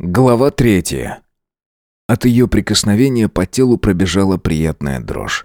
Глава третья. От ее прикосновения по телу пробежала приятная дрожь.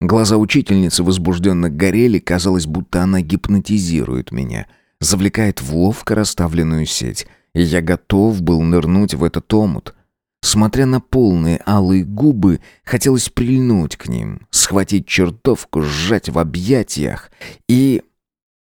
Глаза учительницы возбужденно горели, казалось, будто она гипнотизирует меня, завлекает в ловко расставленную сеть, и я готов был нырнуть в этот омут. Смотря на полные алые губы, хотелось прильнуть к ним, схватить чертовку, сжать в объятиях и...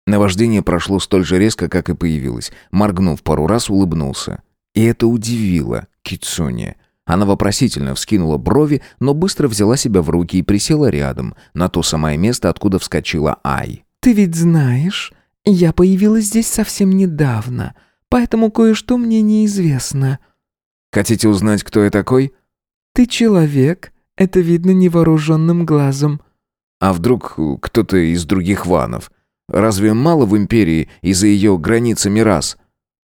Наваждение прошло столь же резко, как и появилось. Моргнув пару раз, улыбнулся. И это удивило Кицуни. Она вопросительно вскинула брови, но быстро взяла себя в руки и присела рядом, на то самое место, откуда вскочила Ай. «Ты ведь знаешь, я появилась здесь совсем недавно, поэтому кое-что мне неизвестно». «Хотите узнать, кто я такой?» «Ты человек, это видно невооруженным глазом». «А вдруг кто-то из других ванов? Разве мало в Империи и за ее границами рас?»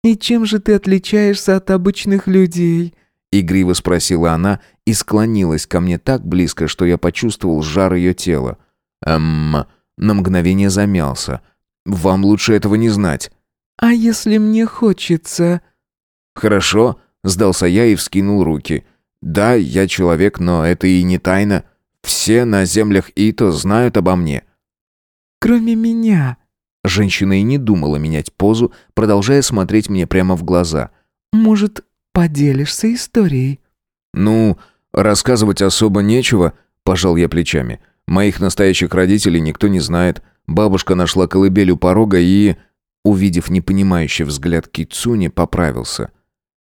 «И чем же ты отличаешься от обычных людей?» Игриво спросила она и склонилась ко мне так близко, что я почувствовал жар ее тела. Эм, на мгновение замялся. «Вам лучше этого не знать». «А если мне хочется?» «Хорошо», — сдался я и вскинул руки. «Да, я человек, но это и не тайна. Все на землях Ито знают обо мне». «Кроме меня», Женщина и не думала менять позу, продолжая смотреть мне прямо в глаза. «Может, поделишься историей?» «Ну, рассказывать особо нечего», — пожал я плечами. «Моих настоящих родителей никто не знает. Бабушка нашла колыбель у порога и...» Увидев непонимающий взгляд Кицуни, поправился.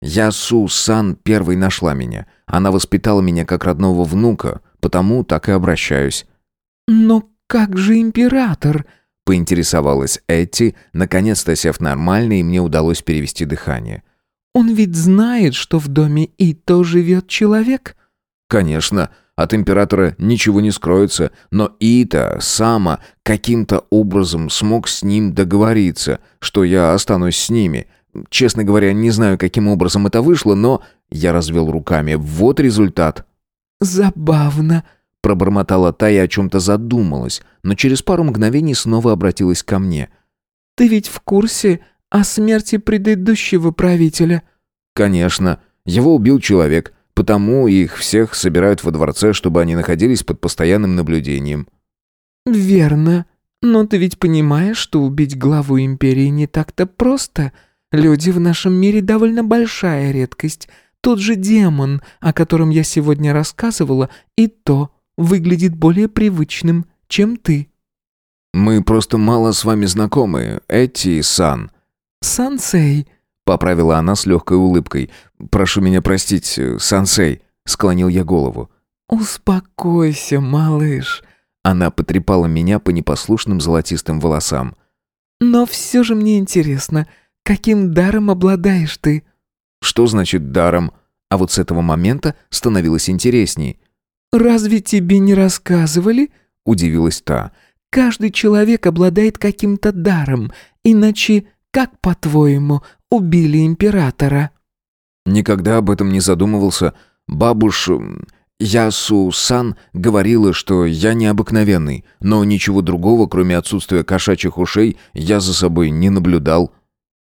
«Ясу-сан первой нашла меня. Она воспитала меня как родного внука, потому так и обращаюсь». «Но как же император?» Поинтересовалась Этти, наконец-то сев нормально, и мне удалось перевести дыхание. «Он ведь знает, что в доме Ито живет человек?» «Конечно, от императора ничего не скроется, но Ита Сама каким-то образом смог с ним договориться, что я останусь с ними. Честно говоря, не знаю, каким образом это вышло, но...» Я развел руками. «Вот результат». «Забавно», Пробормотала та и о чем-то задумалась, но через пару мгновений снова обратилась ко мне. «Ты ведь в курсе о смерти предыдущего правителя?» «Конечно. Его убил человек, потому их всех собирают во дворце, чтобы они находились под постоянным наблюдением». «Верно. Но ты ведь понимаешь, что убить главу империи не так-то просто. Люди в нашем мире довольно большая редкость. Тот же демон, о котором я сегодня рассказывала, и то выглядит более привычным, чем ты». «Мы просто мало с вами знакомы, Эти и Сан». «Сансей», — поправила она с легкой улыбкой. «Прошу меня простить, Сансей», — склонил я голову. «Успокойся, малыш». Она потрепала меня по непослушным золотистым волосам. «Но все же мне интересно, каким даром обладаешь ты?» «Что значит даром?» А вот с этого момента становилось интересней. «Разве тебе не рассказывали?» — удивилась та. «Каждый человек обладает каким-то даром, иначе, как, по-твоему, убили императора?» «Никогда об этом не задумывался. Бабуш... Ясу-сан говорила, что я необыкновенный, но ничего другого, кроме отсутствия кошачьих ушей, я за собой не наблюдал».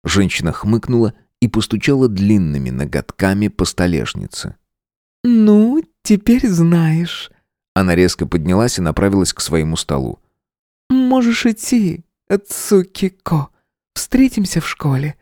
Женщина хмыкнула и постучала длинными ноготками по столешнице. «Ну, теперь знаешь». Она резко поднялась и направилась к своему столу. «Можешь идти, Цукико. Встретимся в школе».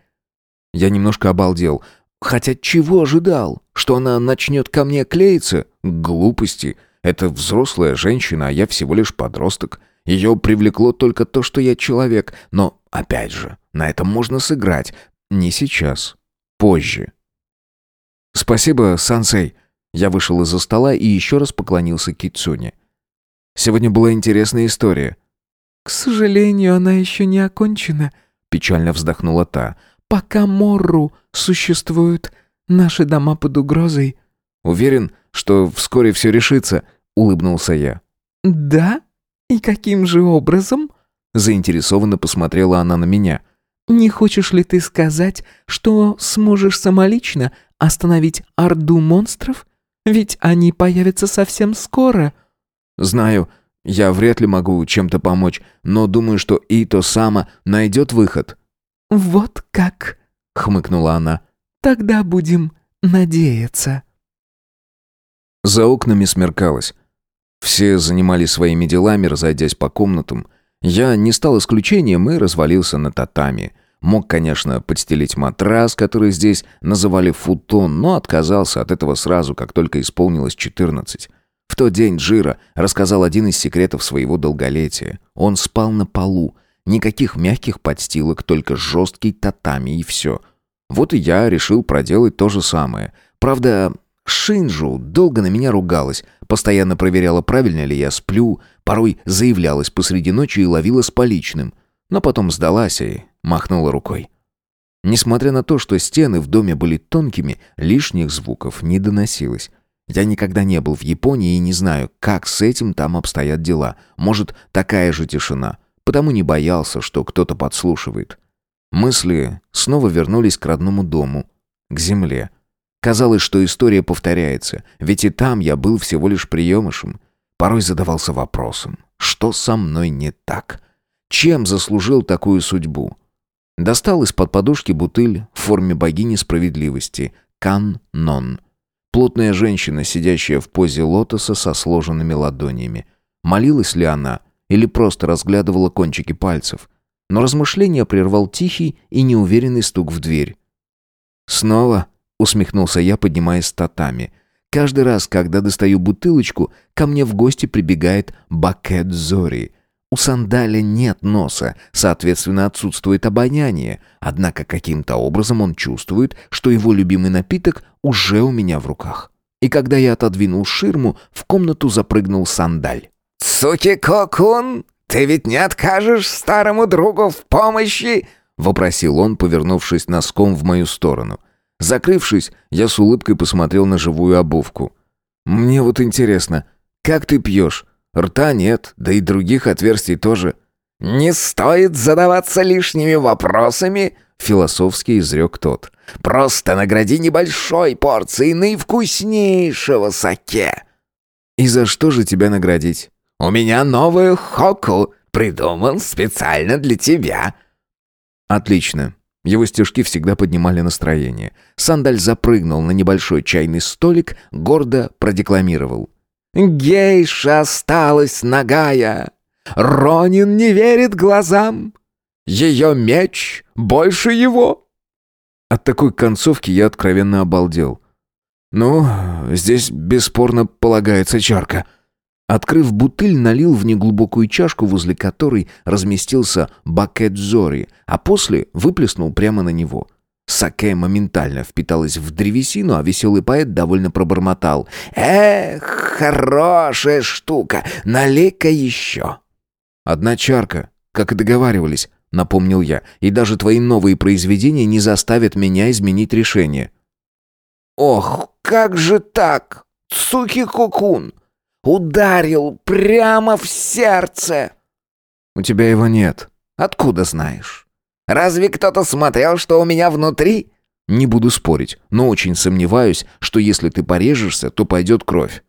Я немножко обалдел. Хотя чего ожидал? Что она начнет ко мне клеиться? Глупости. Это взрослая женщина, а я всего лишь подросток. Ее привлекло только то, что я человек. Но, опять же, на этом можно сыграть. Не сейчас. Позже. «Спасибо, сансей», я вышел из-за стола и еще раз поклонился Китсуне. Сегодня была интересная история. «К сожалению, она еще не окончена», — печально вздохнула та. «Пока Морру существует, наши дома под угрозой». «Уверен, что вскоре все решится», — улыбнулся я. «Да? И каким же образом?» Заинтересованно посмотрела она на меня. «Не хочешь ли ты сказать, что сможешь самолично остановить орду монстров?» Ведь они появятся совсем скоро». «Знаю, я вряд ли могу чем-то помочь, но думаю, что Ито Сама найдет выход». «Вот как?» — хмыкнула она. «Тогда будем надеяться». За окнами смеркалось. Все занимались своими делами, разойдясь по комнатам. Я не стал исключением и развалился на татами. Мог, конечно, подстелить матрас, который здесь называли футон, но отказался от этого сразу, как только исполнилось 14. В тот день Джира рассказал один из секретов своего долголетия. Он спал на полу. Никаких мягких подстилок, только жесткий татами и все. Вот и я решил проделать то же самое. Правда, Шинджу долго на меня ругалась, постоянно проверяла, правильно ли я сплю, порой заявлялась посреди ночи и ловила с поличным. Но потом сдалась и махнула рукой. Несмотря на то, что стены в доме были тонкими, лишних звуков не доносилось. Я никогда не был в Японии и не знаю, как с этим там обстоят дела. Может, такая же тишина. Потому не боялся, что кто-то подслушивает. Мысли снова вернулись к родному дому, к земле. Казалось, что история повторяется, ведь и там я был всего лишь приемышем. Порой задавался вопросом, что со мной не так? Чем заслужил такую судьбу? Достал из-под подушки бутыль в форме богини справедливости, Кан-Нон. Плотная женщина, сидящая в позе лотоса со сложенными ладонями. Молилась ли она или просто разглядывала кончики пальцев? Но размышление прервал тихий и неуверенный стук в дверь. «Снова?» усмехнулся я, поднимаясь с татами. Каждый раз, когда достаю бутылочку, ко мне в гости прибегает Бакет Зори. У сандаля нет носа, соответственно, отсутствует обоняние, однако каким-то образом он чувствует, что его любимый напиток уже у меня в руках. И когда я отодвинул ширму, в комнату запрыгнул сандаль. «Цуки-кокун, ты ведь не откажешь старому другу в помощи?» — вопросил он, повернувшись носком в мою сторону — Закрывшись, я с улыбкой посмотрел на живую обувку. «Мне вот интересно, как ты пьешь? Рта нет, да и других отверстий тоже». «Не стоит задаваться лишними вопросами», — философски изрек тот. «Просто награди небольшой порцией наивкуснейшего саке». «И за что же тебя наградить?» «У меня новую хоку, придуман специально для тебя». «Отлично. Его стежки всегда поднимали настроение. Сандаль запрыгнул на небольшой чайный столик, гордо продекламировал. «Гейша осталась нагая! Ронин не верит глазам! Ее меч больше его!» От такой концовки я откровенно обалдел. «Ну, здесь бесспорно полагается чарка», Открыв бутыль, налил в неглубокую чашку, возле которой разместился бакет зори, а после выплеснул прямо на него. Саке моментально впиталась в древесину, а веселый поэт довольно пробормотал. «Эх, хорошая штука! Налей-ка еще!» «Одна чарка, как и договаривались», — напомнил я, «и даже твои новые произведения не заставят меня изменить решение». «Ох, как же так, Цуки-кукун!» Ударил прямо в сердце. У тебя его нет. Откуда знаешь? Разве кто-то смотрел, что у меня внутри? Не буду спорить, но очень сомневаюсь, что если ты порежешься, то пойдет кровь.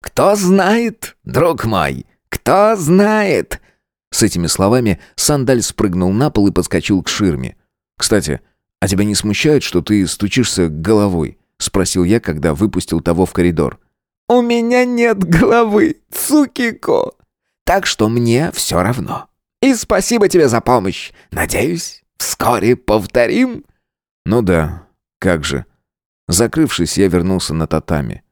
Кто знает, друг мой, кто знает? С этими словами Сандаль спрыгнул на пол и подскочил к ширме. Кстати, а тебя не смущает, что ты стучишься головой? спросил я, когда выпустил того в коридор. «У меня нет головы, Цукико. Так что мне все равно. И спасибо тебе за помощь. Надеюсь, вскоре повторим». «Ну да, как же». Закрывшись, я вернулся на татами.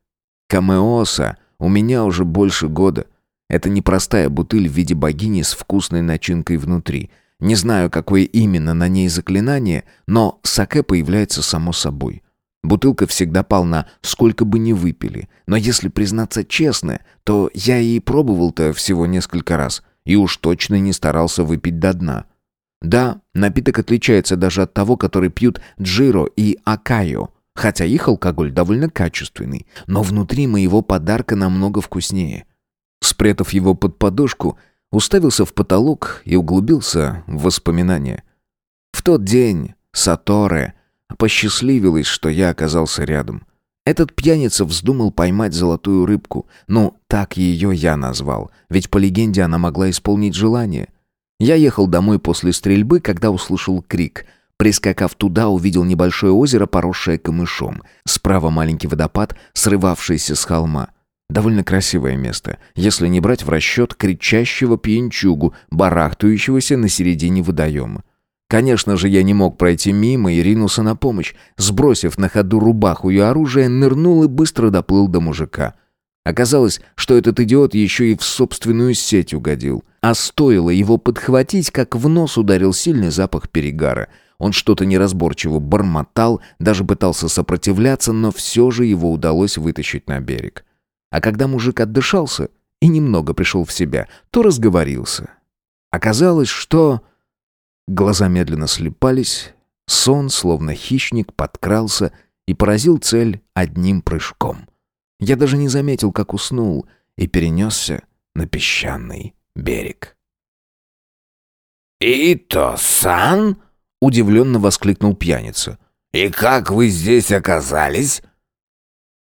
Камеоса у меня уже больше года. Это непростая бутыль в виде богини с вкусной начинкой внутри. Не знаю, какое именно на ней заклинание, но саке появляется само собой. Бутылка всегда полна, сколько бы ни выпили. Но если признаться честно, то я и пробовал-то всего несколько раз. И уж точно не старался выпить до дна. Да, напиток отличается даже от того, который пьют Джиро и Акайо. Хотя их алкоголь довольно качественный. Но внутри моего подарка намного вкуснее. Спрятав его под подушку, уставился в потолок и углубился в воспоминания. В тот день Саторе Посчастливилось, что я оказался рядом. Этот пьяница вздумал поймать золотую рыбку. Ну, так ее я назвал. Ведь по легенде она могла исполнить желание. Я ехал домой после стрельбы, когда услышал крик. Прискакав туда, увидел небольшое озеро, поросшее камышом. Справа маленький водопад, срывавшийся с холма. Довольно красивое место, если не брать в расчет кричащего пьянчугу, барахтающегося на середине водоема. Конечно же, я не мог пройти мимо и ринулся на помощь. Сбросив на ходу рубаху и оружие, нырнул и быстро доплыл до мужика. Оказалось, что этот идиот еще и в собственную сеть угодил. А стоило его подхватить, как в нос ударил сильный запах перегара. Он что-то неразборчиво бормотал, даже пытался сопротивляться, но все же его удалось вытащить на берег. А когда мужик отдышался и немного пришел в себя, то разговорился. Оказалось, что... Глаза медленно слепались, сон, словно хищник, подкрался и поразил цель одним прыжком. Я даже не заметил, как уснул, и перенесся на песчаный берег. «Ито-сан?» — удивленно воскликнул пьяница. «И как вы здесь оказались?»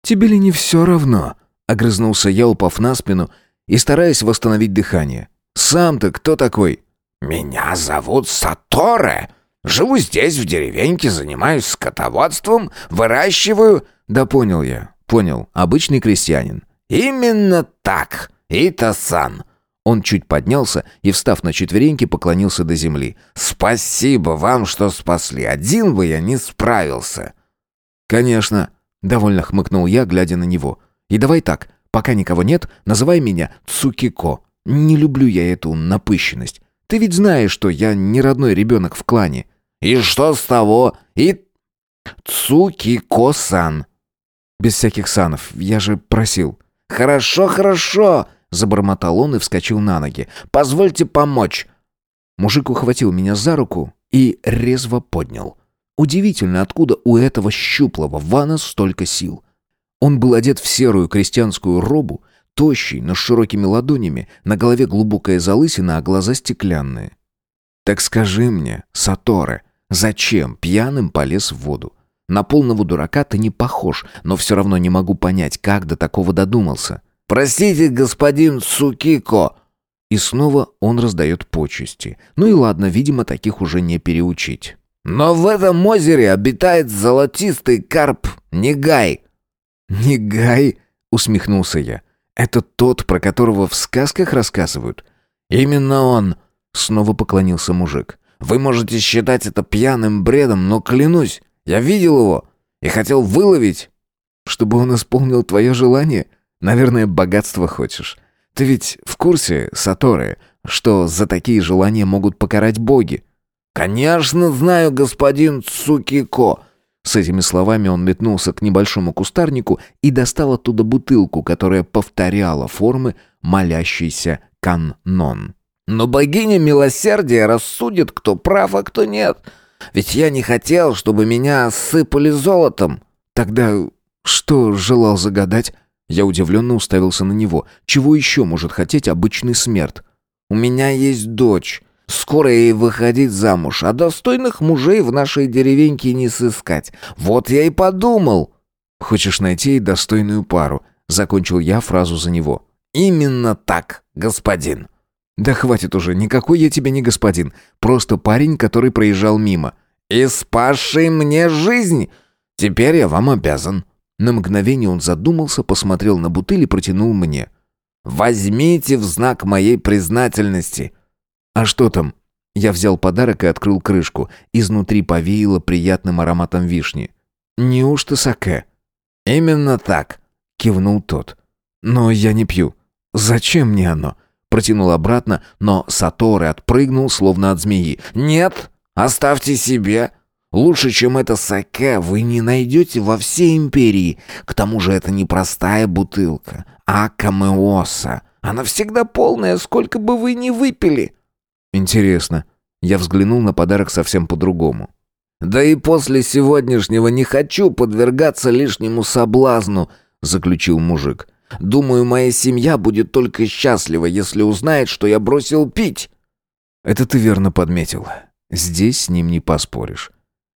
«Тебе ли не все равно?» Огрызнулся я, упав на спину и стараясь восстановить дыхание. «Сам-то кто такой?» «Меня зовут Саторе. Живу здесь, в деревеньке, занимаюсь скотоводством, выращиваю...» «Да понял я, понял. Обычный крестьянин». «Именно так, Ита-сан». Он чуть поднялся и, встав на четвереньки, поклонился до земли. «Спасибо вам, что спасли. Один бы я не справился». «Конечно», — довольно хмыкнул я, глядя на него. И давай так, пока никого нет, называй меня Цукико. Не люблю я эту напыщенность. Ты ведь знаешь, что я не родной ребенок в клане». «И что с того? И... Цукико-сан». «Без всяких санов, я же просил». «Хорошо, хорошо», — забормотал он и вскочил на ноги. «Позвольте помочь». Мужик ухватил меня за руку и резво поднял. Удивительно, откуда у этого щуплого вана столько сил. Он был одет в серую крестьянскую робу, тощий, но с широкими ладонями, на голове глубокая залысина, а глаза стеклянные. «Так скажи мне, Саторе, зачем пьяным полез в воду? На полного дурака ты не похож, но все равно не могу понять, как до такого додумался». «Простите, господин Сукико!» И снова он раздает почести. Ну и ладно, видимо, таких уже не переучить. «Но в этом озере обитает золотистый карп Негай. «Негай?» — усмехнулся я. «Это тот, про которого в сказках рассказывают?» «Именно он!» — снова поклонился мужик. «Вы можете считать это пьяным бредом, но клянусь, я видел его и хотел выловить». «Чтобы он исполнил твое желание? Наверное, богатство хочешь. Ты ведь в курсе, Саторы, что за такие желания могут покарать боги?» «Конечно знаю, господин Цукико!» С этими словами он метнулся к небольшому кустарнику и достал оттуда бутылку, которая повторяла формы молящейся каннон. «Но богиня милосердия рассудит, кто прав, а кто нет. Ведь я не хотел, чтобы меня осыпали золотом». «Тогда что желал загадать?» Я удивленно уставился на него. «Чего еще может хотеть обычный смерть?» «У меня есть дочь». Скоро ей выходить замуж, а достойных мужей в нашей деревеньке не сыскать. Вот я и подумал. Хочешь найти ей достойную пару? Закончил я фразу за него. Именно так, господин. Да хватит уже, никакой я тебе не господин. Просто парень, который проезжал мимо. И спасший мне жизнь. Теперь я вам обязан. На мгновение он задумался, посмотрел на бутыль и протянул мне. «Возьмите в знак моей признательности. «А что там?» Я взял подарок и открыл крышку. Изнутри повеяло приятным ароматом вишни. «Неужто саке?» «Именно так», — кивнул тот. «Но я не пью. Зачем мне оно?» Протянул обратно, но Саторы отпрыгнул, словно от змеи. «Нет, оставьте себе. Лучше, чем это саке, вы не найдете во всей империи. К тому же это не простая бутылка, а камеоса. Она всегда полная, сколько бы вы ни выпили». Интересно. Я взглянул на подарок совсем по-другому. «Да и после сегодняшнего не хочу подвергаться лишнему соблазну», — заключил мужик. «Думаю, моя семья будет только счастлива, если узнает, что я бросил пить». «Это ты верно подметил. Здесь с ним не поспоришь».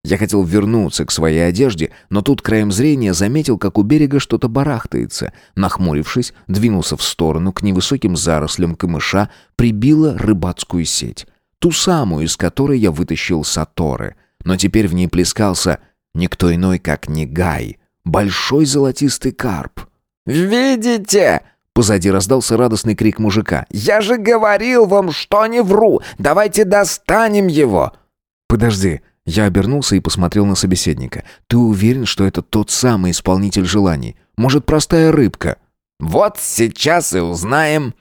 Я хотел вернуться к своей одежде, но тут краем зрения заметил, как у берега что-то барахтается. Нахмурившись, двинулся в сторону к невысоким зарослям камыша, прибила рыбацкую сеть. Ту самую, из которой я вытащил саторы. но теперь в ней плескался никто иной, как Негай, большой золотистый карп. «Видите?» Позади раздался радостный крик мужика. «Я же говорил вам, что не вру! Давайте достанем его!» «Подожди!» Я обернулся и посмотрел на собеседника. «Ты уверен, что это тот самый исполнитель желаний? Может, простая рыбка?» «Вот сейчас и узнаем!»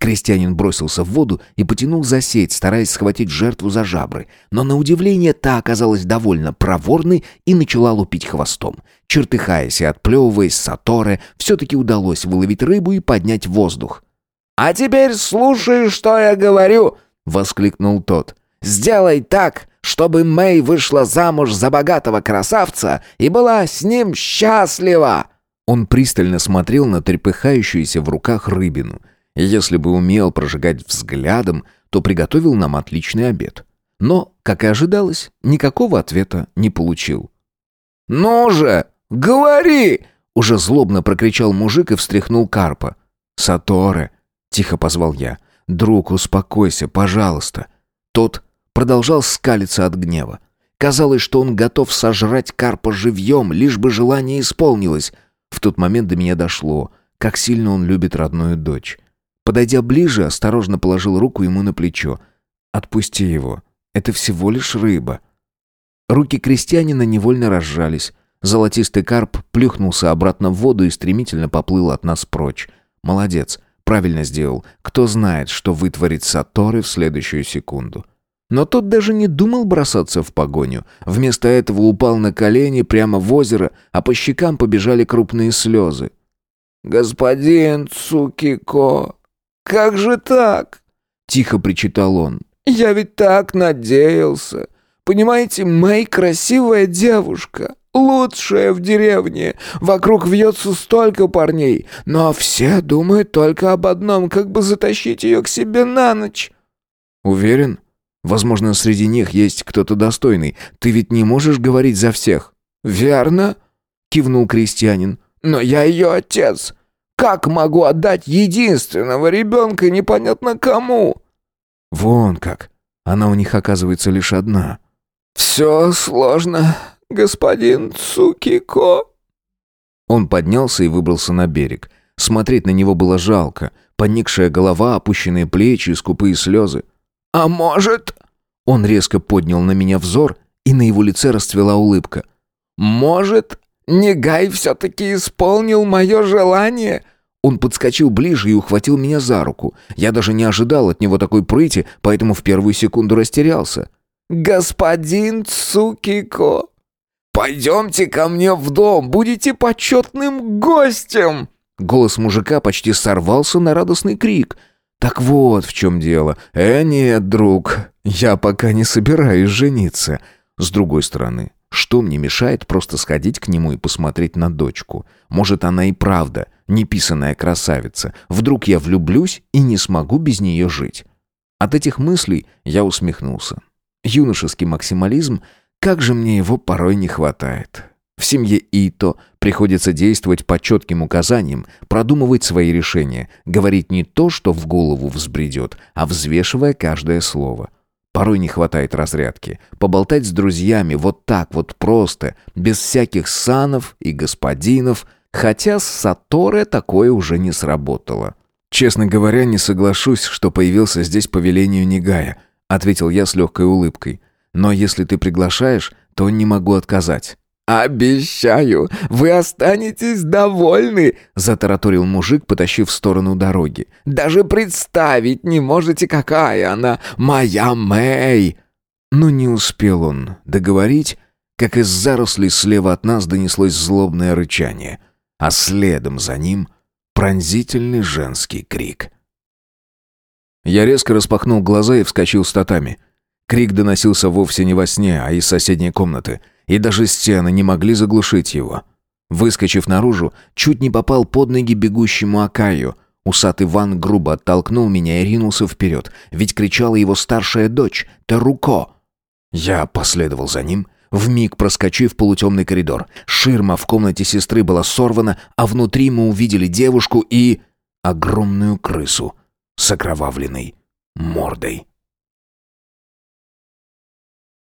Крестьянин бросился в воду и потянул за сеть, стараясь схватить жертву за жабры. Но на удивление та оказалась довольно проворной и начала лупить хвостом. Чертыхаясь и отплевываясь, Саторе все-таки удалось выловить рыбу и поднять воздух. «А теперь слушай, что я говорю!» — воскликнул тот. «Сделай так, чтобы Мэй вышла замуж за богатого красавца и была с ним счастлива!» Он пристально смотрел на трепыхающуюся в руках рыбину — если бы умел прожигать взглядом, то приготовил нам отличный обед. Но, как и ожидалось, никакого ответа не получил. «Ну же, говори!» — уже злобно прокричал мужик и встряхнул карпа. «Саторе!» — тихо позвал я. «Друг, успокойся, пожалуйста». Тот продолжал скалиться от гнева. Казалось, что он готов сожрать карпа живьем, лишь бы желание исполнилось. В тот момент до меня дошло, как сильно он любит родную дочь. Подойдя ближе, осторожно положил руку ему на плечо. «Отпусти его. Это всего лишь рыба». Руки крестьянина невольно разжались. Золотистый карп плюхнулся обратно в воду и стремительно поплыл от нас прочь. «Молодец. Правильно сделал. Кто знает, что вытворит Саторы в следующую секунду». Но тот даже не думал бросаться в погоню. Вместо этого упал на колени прямо в озеро, а по щекам побежали крупные слезы. «Господин Цукико, как же так?» — тихо причитал он. «Я ведь так надеялся. Понимаете, Мэй красивая девушка, лучшая в деревне. Вокруг вьется столько парней, но все думают только об одном, как бы затащить ее к себе на ночь». «Уверен? Возможно, среди них есть кто-то достойный. Ты ведь не можешь говорить за всех». «Верно», — кивнул крестьянин. «Но я ее отец. Как могу отдать единственного ребенка непонятно кому?» «Вон как. Она у них, оказывается, лишь одна». «Все сложно, господин Цукико». Он поднялся и выбрался на берег. Смотреть на него было жалко. Поникшая голова, опущенные плечи скупые слезы. «А может...» Он резко поднял на меня взор, и на его лице расцвела улыбка. «Может, Негай все-таки исполнил мое желание?» Он подскочил ближе и ухватил меня за руку. Я даже не ожидал от него такой прыти, поэтому в первую секунду растерялся. «Господин Цукико, пойдемте ко мне в дом, будете почетным гостем!» Голос мужика почти сорвался на радостный крик. «Так вот в чем дело. Э, нет, друг, я пока не собираюсь жениться. С другой стороны, что мне мешает просто сходить к нему и посмотреть на дочку? Может, она и правда неписанная красавица. Вдруг я влюблюсь и не смогу без нее жить? От этих мыслей я усмехнулся. Юношеский максимализм, как же мне его порой не хватает. В семье Ито приходится действовать по четким указаниям, продумывать свои решения, говорить не то, что в голову взбредет, а взвешивая каждое слово – Порой не хватает разрядки. Поболтать с друзьями вот так вот просто, без всяких санов и господинов, хотя с Саторе такое уже не сработало. «Честно говоря, не соглашусь, что появился здесь по велению Негая», ответил я с легкой улыбкой. «Но если ты приглашаешь, то не могу отказать». «Обещаю, вы останетесь довольны», — затараторил мужик, потащив в сторону дороги. «Даже представить не можете, какая она, моя Мэй!» Но не успел он договорить, как из зарослей слева от нас донеслось злобное рычание, а следом за ним пронзительный женский крик. Я резко распахнул глаза и вскочил с татами. Крик доносился вовсе не во сне, а из соседней комнаты — и даже стены не могли заглушить его. Выскочив наружу, чуть не попал под ноги бегущему Акаю. Усатый Ван грубо оттолкнул меня и ринулся вперед, ведь кричала его старшая дочь, Таруко. Я последовал за ним, вмиг проскочив полутемный коридор. Ширма в комнате сестры была сорвана, а внутри мы увидели девушку и... огромную крысу с окровавленной мордой.